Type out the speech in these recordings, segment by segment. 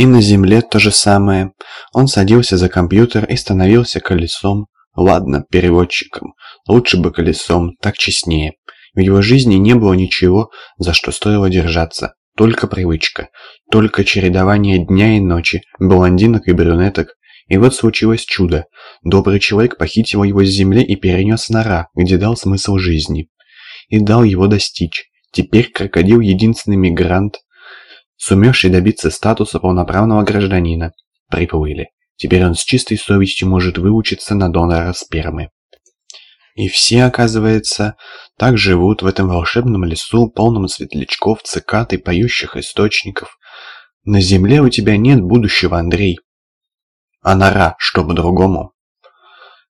И на земле то же самое. Он садился за компьютер и становился колесом. Ладно, переводчиком. Лучше бы колесом, так честнее. В его жизни не было ничего, за что стоило держаться. Только привычка. Только чередование дня и ночи, блондинок и брюнеток. И вот случилось чудо. Добрый человек похитил его с земли и перенес на Ра, где дал смысл жизни. И дал его достичь. Теперь крокодил единственный мигрант, сумевший добиться статуса полноправного гражданина. Приплыли. Теперь он с чистой совестью может выучиться на донора спермы. И все, оказывается, так живут в этом волшебном лесу, полном светлячков, цикад и поющих источников. На земле у тебя нет будущего, Андрей. А нора, что по-другому?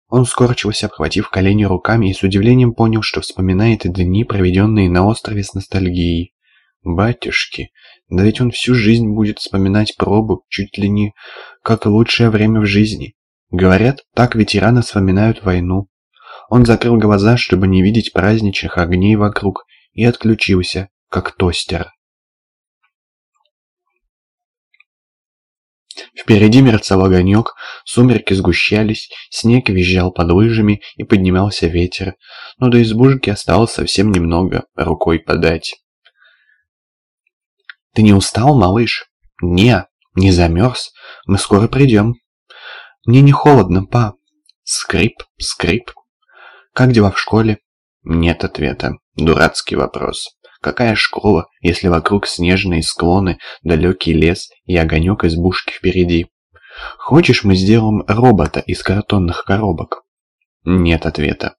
Он скорчился, обхватив колени руками и с удивлением понял, что вспоминает дни, проведенные на острове с ностальгией. Батюшки, да ведь он всю жизнь будет вспоминать пробу, чуть ли не как лучшее время в жизни. Говорят, так ветераны вспоминают войну. Он закрыл глаза, чтобы не видеть праздничных огней вокруг, и отключился, как тостер. Впереди мерцал огонек, сумерки сгущались, снег визжал под лыжами и поднимался ветер, но до избушки осталось совсем немного, рукой подать. «Ты не устал, малыш?» «Не, не замерз. Мы скоро придем». «Мне не холодно, па». Скрип, скрип. «Как дела в школе?» Нет ответа. Дурацкий вопрос. Какая школа, если вокруг снежные склоны, далекий лес и огонек избушки впереди? Хочешь, мы сделаем робота из картонных коробок? Нет ответа.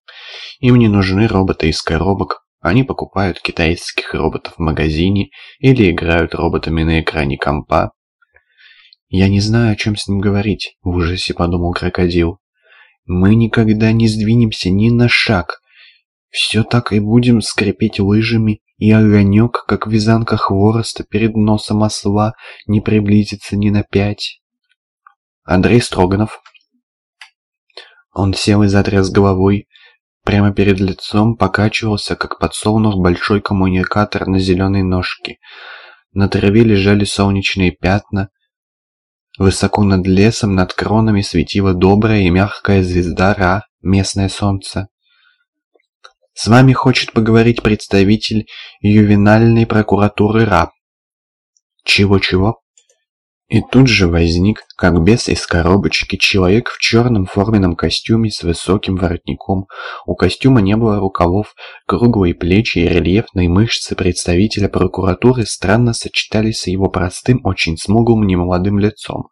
Им не нужны роботы из коробок. Они покупают китайских роботов в магазине или играют роботами на экране компа. «Я не знаю, о чем с ним говорить», — в ужасе подумал крокодил. «Мы никогда не сдвинемся ни на шаг. Все так и будем скрипеть лыжами и огонек, как вязанка хвороста перед носом осла, не приблизится ни на пять. Андрей Строганов. Он сел и затряс головой. Прямо перед лицом покачивался, как подсолнух, большой коммуникатор на зеленой ножке. На траве лежали солнечные пятна. Высоко над лесом, над кронами светила добрая и мягкая звезда Ра, местное солнце. С вами хочет поговорить представитель ювенальной прокуратуры РА. Чего-чего? И тут же возник, как бес из коробочки, человек в черном форменном костюме с высоким воротником. У костюма не было рукавов, круглые плечи и рельефные мышцы представителя прокуратуры странно сочетались с его простым, очень смуглым немолодым лицом.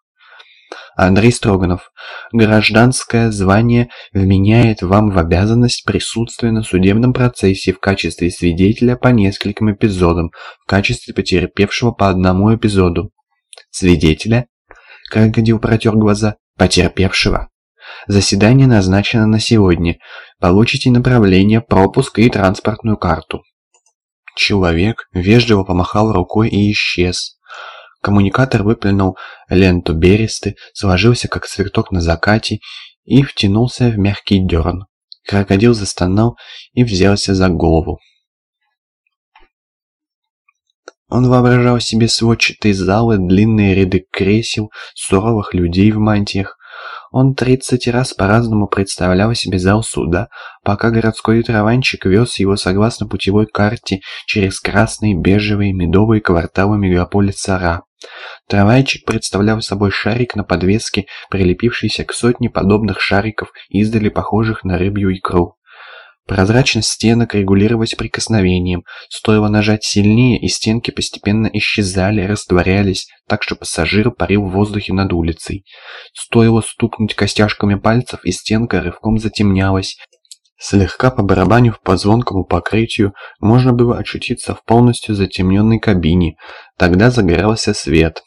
Андрей Строганов. Гражданское звание вменяет вам в обязанность присутствия на судебном процессе в качестве свидетеля по нескольким эпизодам, в качестве потерпевшего по одному эпизоду. Свидетеля? Крокодил протер глаза. Потерпевшего. Заседание назначено на сегодня. Получите направление, пропуск и транспортную карту. Человек вежливо помахал рукой и исчез. Коммуникатор выплюнул ленту бересты, сложился как цветок на закате и втянулся в мягкий дерн. Крокодил застонал и взялся за голову. Он воображал себе сводчатые залы, длинные ряды кресел, суровых людей в мантиях, он тридцать раз по-разному представлял себе зал суда, пока городской траванчик вез его согласно путевой карте через красные, бежевые, медовые кварталы мегаполиса Ра. Трамвайчик представлял собой шарик на подвеске, прилепившийся к сотне подобных шариков, издали похожих на рыбью икру. Прозрачность стенок регулировалась прикосновением. Стоило нажать сильнее, и стенки постепенно исчезали, растворялись, так что пассажир парил в воздухе над улицей. Стоило стукнуть костяшками пальцев, и стенка рывком затемнялась. Слегка побарабанив по звонкому покрытию, можно было очутиться в полностью затемненной кабине. Тогда загорелся свет.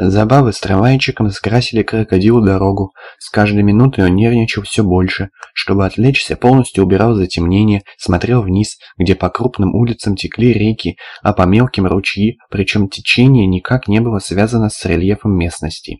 Забавы с трамвайчиком скрасили крокодилу дорогу. С каждой минутой он нервничал все больше. Чтобы отвлечься, полностью убирал затемнение, смотрел вниз, где по крупным улицам текли реки, а по мелким ручьи, причем течение никак не было связано с рельефом местности.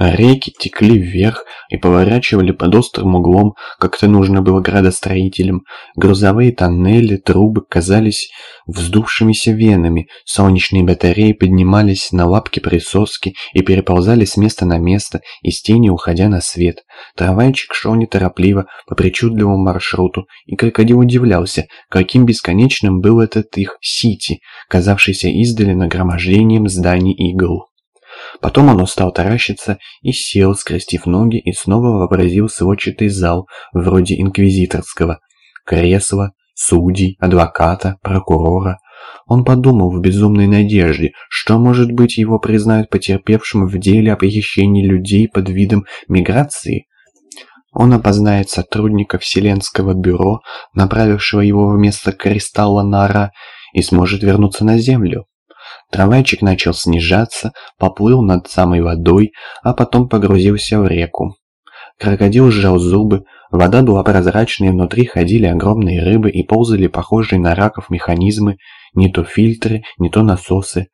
Реки текли вверх и поворачивали под острым углом, как это нужно было градостроителям. Грузовые тоннели, трубы казались вздувшимися венами, солнечные батареи поднимались на лапки присоски и переползали с места на место, из тени уходя на свет. Трамвайчик шел неторопливо по причудливому маршруту, и крокодил удивлялся, каким бесконечным был этот их Сити, казавшийся издали нагромождением зданий игл. Потом он устал таращиться и сел, скрестив ноги, и снова вообразил сводчатый зал, вроде инквизиторского. Кресло, судей, адвоката, прокурора. Он подумал в безумной надежде, что, может быть, его признают потерпевшим в деле о похищении людей под видом миграции. Он опознает сотрудника Вселенского бюро, направившего его вместо кристалла Нара, и сможет вернуться на Землю. Трамвайчик начал снижаться, поплыл над самой водой, а потом погрузился в реку. Крокодил сжал зубы, вода была прозрачной, внутри ходили огромные рыбы и ползали похожие на раков механизмы, не то фильтры, не то насосы.